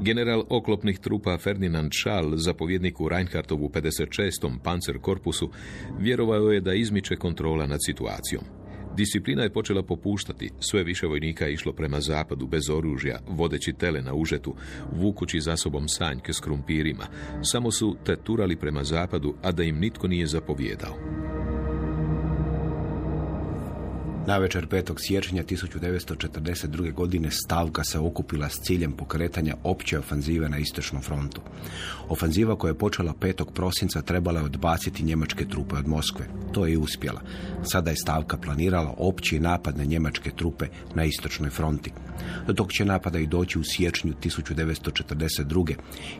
General oklopnih trupa Ferdinand Schall, zapovjednik u Reinhardtovu 56. pancer korpusu, vjerovao je da izmiče kontrola nad situacijom. Disciplina je počela popuštati, sve više vojnika je išlo prema zapadu bez oružja, vodeći tele na užetu, vukući za sobom sanjke s krumpirima. Samo su teturali prema zapadu, a da im nitko nije zapovjedao. Navečer 5. siječnja 1942. godine stavka se okupila s ciljem pokretanja opće ofanzive na istočnom frontu. Ofanziva koja je počela 5. prosinca trebala je odbaciti njemačke trupe od Moskve. To je i uspjela. Sada je stavka planirala opći napad na njemačke trupe na istočnoj fronti. Do tog će napada i doći u siječnju 1942.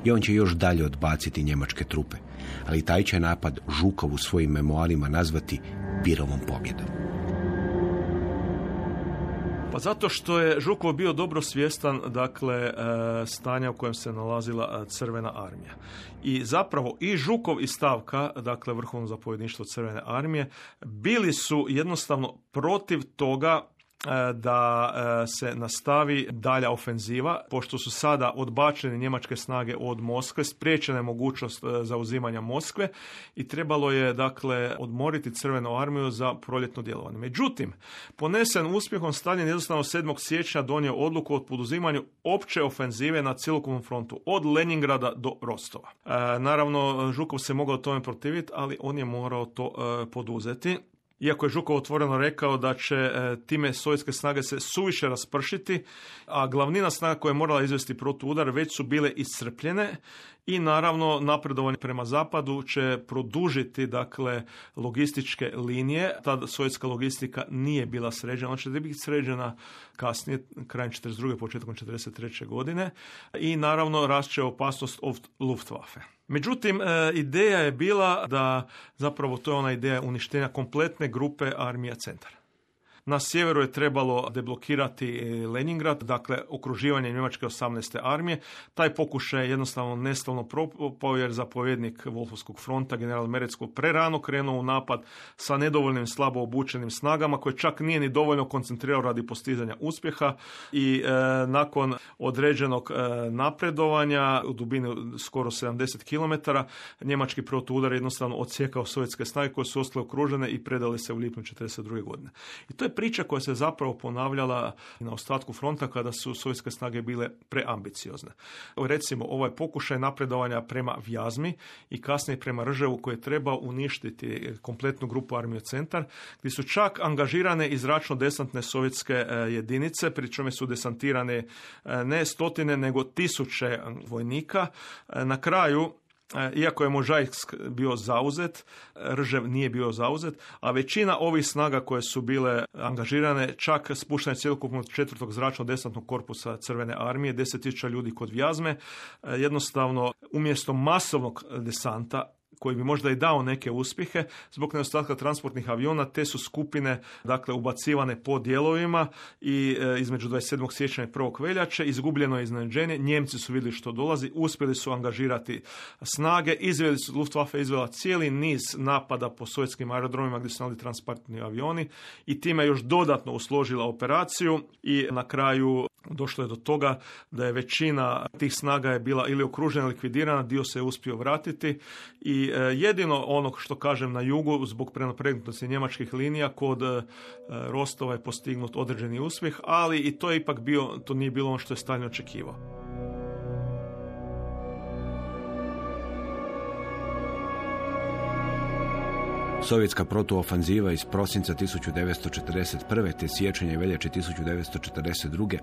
i on će još dalje odbaciti njemačke trupe. Ali taj će napad Žukov u svojim memoarima nazvati Birovom pobjedom. Pa zato što je Žukov bio dobro svjestan dakle e, stanja u kojem se nalazila e, Crvena armija. I zapravo i Žukov i Stavka, dakle vrhovno zapovjedništvo Crvene armije, bili su jednostavno protiv toga da e, se nastavi dalja ofenziva, pošto su sada odbačene njemačke snage od Moskve, spriječena je mogućnost e, zauzimanja Moskve i trebalo je dakle odmoriti Crvenu armiju za proljetno djelovanje. Međutim, ponesen uspjehom Stalin jednostavno 7. siječnja donio odluku o poduzimanju opće ofenzive na cjelokupnom frontu, od Leningrada do Rostova. E, naravno, Žukov se mogao tome protiviti, ali on je morao to e, poduzeti. Iako je Žukov otvoreno rekao da će e, time sovjetske snage se suviše raspršiti, a glavnina snaga koja je morala izvesti protuudar već su bile iscrpljene i naravno napredovanje prema zapadu će produžiti dakle logističke linije. Ta sovjetska logistika nije bila sređena, ona će biti sređena kasnije, krajem 42. početkom 43. godine i naravno rašće opasnost od Luftwaffe. Međutim, e, ideja je bila da zapravo to je ona ideja uništenja kompletne grupe armija centar. Na sjeveru je trebalo deblokirati e, Leningrad, dakle okruživanje Njemačke 18. armije. Taj pokušaj je jednostavno nestalno propao jer zapovjednik Wolfovskog fronta, general Merecko, prerano krenuo u napad sa nedovoljnim slabo obučenim snagama koje čak nije ni dovoljno koncentrirao radi postizanja uspjeha i e, nakon određenog e, napredovanja u dubini skoro 70 km njemački protuudar jednostavno odsjekao sovjetske snage koje su ostale okružene i predale se u lipnju 1942. godine. I to je priča koja se zapravo ponavljala na ostatku fronta kada su sovjetske snage bile preambiciozne. Recimo, ovaj pokušaj napredovanja prema Vjazmi i kasnije prema Rževu koji je trebao uništiti kompletnu grupu armije centar, gdje su čak angažirane i zračno-desantne sovjetske e, jedinice, pri čome su desantirane e, ne stotine, nego tisuće vojnika. E, na kraju iako je Možajsk bio zauzet, Ržev nije bio zauzet, a većina ovih snaga koje su bile angažirane, čak spuštanje cjelokupnog četvrtog zračnog desantnog korpusa Crvene armije, 10.000 ljudi kod Vjazme, e, jednostavno umjesto masovnog desanta koji bi možda i dao neke uspjehe zbog nedostatka transportnih aviona, te su skupine dakle ubacivane po dijelovima i e, između 27. siječnja i 1. veljače izgubljeno je iznenađenje, Njemci su vidjeli što dolazi, uspjeli su angažirati snage, izveli su Luftwaffe izvela cijeli niz napada po sovjetskim aerodromima gdje su nali transportni avioni i time još dodatno usložila operaciju i na kraju došlo je do toga da je većina tih snaga je bila ili okružena, likvidirana, dio se je uspio vratiti i jedino ono što kažem na jugu zbog prenapregnutosti njemačkih linija kod e, Rostova je postignut određeni uspjeh, ali i to je ipak bio, to nije bilo ono što je Stalin očekivao. Sovjetska protuofanziva iz prosinca 1941. te siječanja veljače 1942.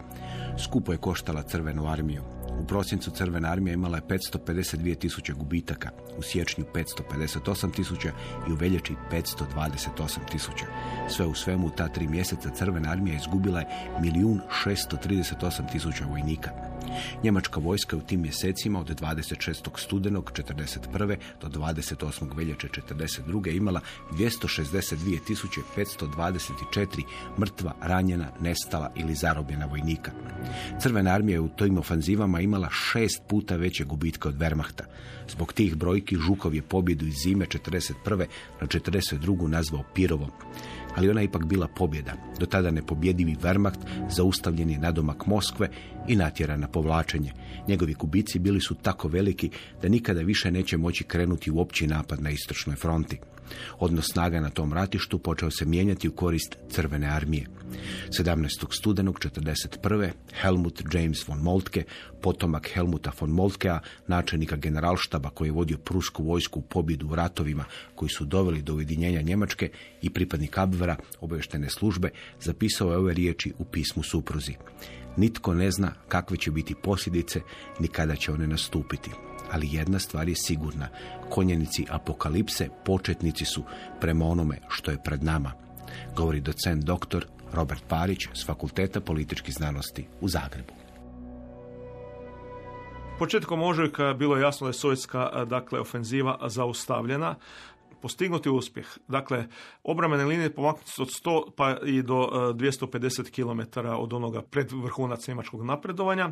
skupo je koštala Crvenu armiju. U prosincu Crvena armija imala je 552 tisuće gubitaka, u siječnju 558 tisuća i u veljači 528 tisuća. Sve u svemu ta tri mjeseca Crvena armija izgubila je milijun 638 tisuća vojnika. Njemačka vojska u tim mjesecima od 26. studenog 41. do 28. veljače 42. imala 262.524 mrtva, ranjena, nestala ili zarobljena vojnika. Crvena armija je u tojim ofanzivama imala šest puta veće gubitke od Wehrmachta. Zbog tih brojki Žukov je pobjedu iz zime 41. na 42. nazvao Pirovom ali ona je ipak bila pobjeda. Do tada nepobjedivi Wehrmacht zaustavljen je nadomak Moskve i natjeran na povlačenje. Njegovi kubici bili su tako veliki da nikada više neće moći krenuti u opći napad na istočnoj fronti. Odnos snaga na tom ratištu počeo se mijenjati u korist Crvene armije. 17. studenog 1941. Helmut James von Moltke, potomak Helmuta von Moltkea, načelnika generalštaba koji je vodio prusku vojsku u pobjedu u ratovima koji su doveli do ujedinjenja Njemačke i pripadnik Abvera, obavještene službe, zapisao je ove riječi u pismu supruzi. Nitko ne zna kakve će biti posljedice ni kada će one nastupiti ali jedna stvar je sigurna. Konjenici apokalipse početnici su prema onome što je pred nama. Govori docent doktor Robert Parić s Fakulteta političkih znanosti u Zagrebu. Početkom ožujka bilo je jasno da je sovjetska dakle, ofenziva zaustavljena postignuti uspjeh. Dakle, obramene linije pomaknuti su od 100 pa i do 250 e, km od onoga pred vrhunac njemačkog napredovanja,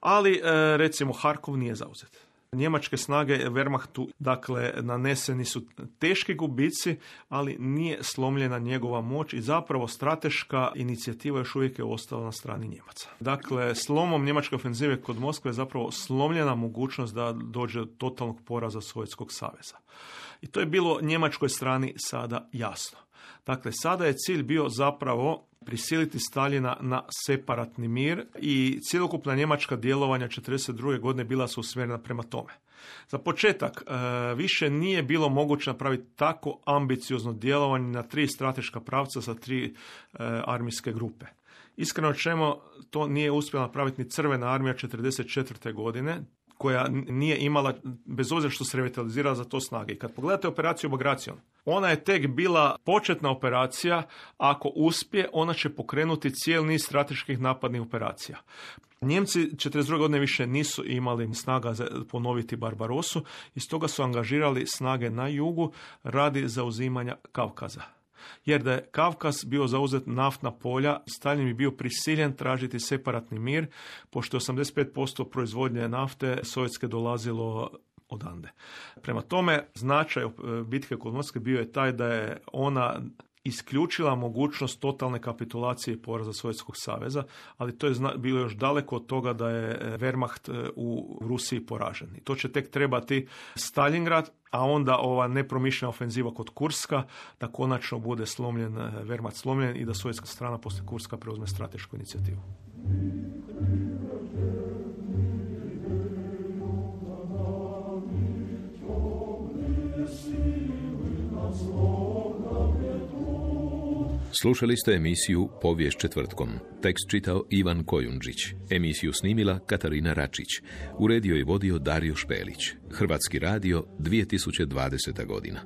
ali recimo Harkov nije zauzet. Njemačke snage Wehrmachtu, dakle, naneseni su teški gubici, ali nije slomljena njegova moć i zapravo strateška inicijativa još uvijek je ostala na strani Njemaca. Dakle, slomom njemačke ofenzive kod Moskve je zapravo slomljena mogućnost da dođe do totalnog poraza Sovjetskog saveza. I to je bilo njemačkoj strani sada jasno. Dakle, sada je cilj bio zapravo prisiliti Stalina na separatni mir i cjelokupna njemačka djelovanja 1942. godine bila su usmjerena prema tome. Za početak, e, više nije bilo moguće napraviti tako ambiciozno djelovanje na tri strateška pravca sa tri e, armijske grupe. Iskreno čemu to nije uspjela napraviti ni crvena armija 1944. godine, koja nije imala, bez obzira što se revitalizirala za to snage. I kad pogledate operaciju Bagracion, ona je tek bila početna operacija, ako uspije, ona će pokrenuti cijeli niz strateških napadnih operacija. Njemci 42. godine više nisu imali snaga za ponoviti Barbarosu i stoga su angažirali snage na jugu radi zauzimanja Kavkaza. Jer da je Kavkaz bio zauzet naftna polja, Stalin bi bio prisiljen tražiti separatni mir, pošto 85% proizvodnje nafte sovjetske dolazilo odande. Prema tome, značaj e, bitke kod Moskve bio je taj da je ona isključila mogućnost totalne kapitulacije poraza Sovjetskog saveza, ali to je bilo još daleko od toga da je e, Wehrmacht e, u Rusiji poražen. I to će tek trebati Stalingrad, a onda ova nepromišljena ofenziva kod Kurska, da konačno bude slomljen, e, Wehrmacht slomljen i da sovjetska strana poslije Kurska preuzme stratešku inicijativu. Slušali ste emisiju Povijest četvrtkom. Tekst čitao Ivan Kojundžić. Emisiju snimila Katarina Račić. Uredio i vodio Dario Špelić. Hrvatski radio 2020. godina.